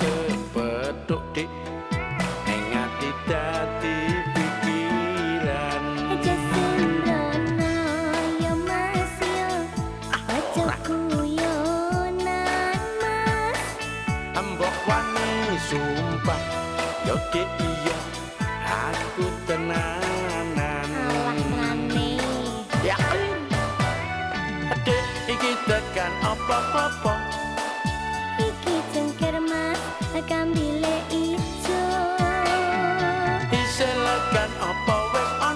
kepethuk dik ning ati pikiran aja sembrono yo ya mas ya. yo ojoku yo nan mas Ambok wani sumpah yo ya, dik iya aku tenanan alah ngene ya dik iki tekan apa-apa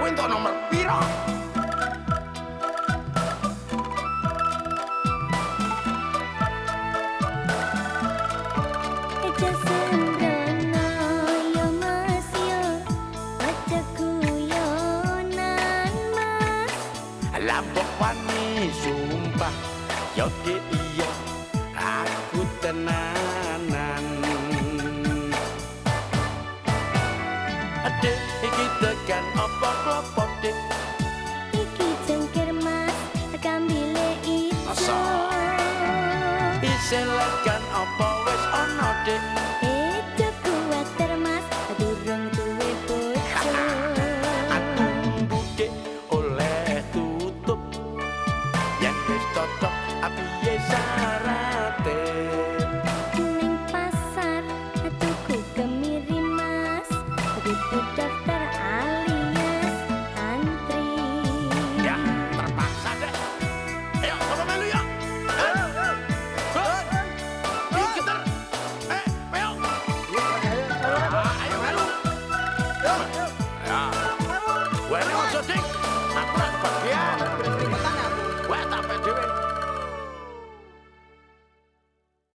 Cuento, no me retiro. Echas un gran hoyo más. Yo, acha cuyo, no La popa me zumba! yo quería. Aduh, iki tekan apa klopot dik Iki cengker mas, tekan bile ijo Iselekan apa wes ono dik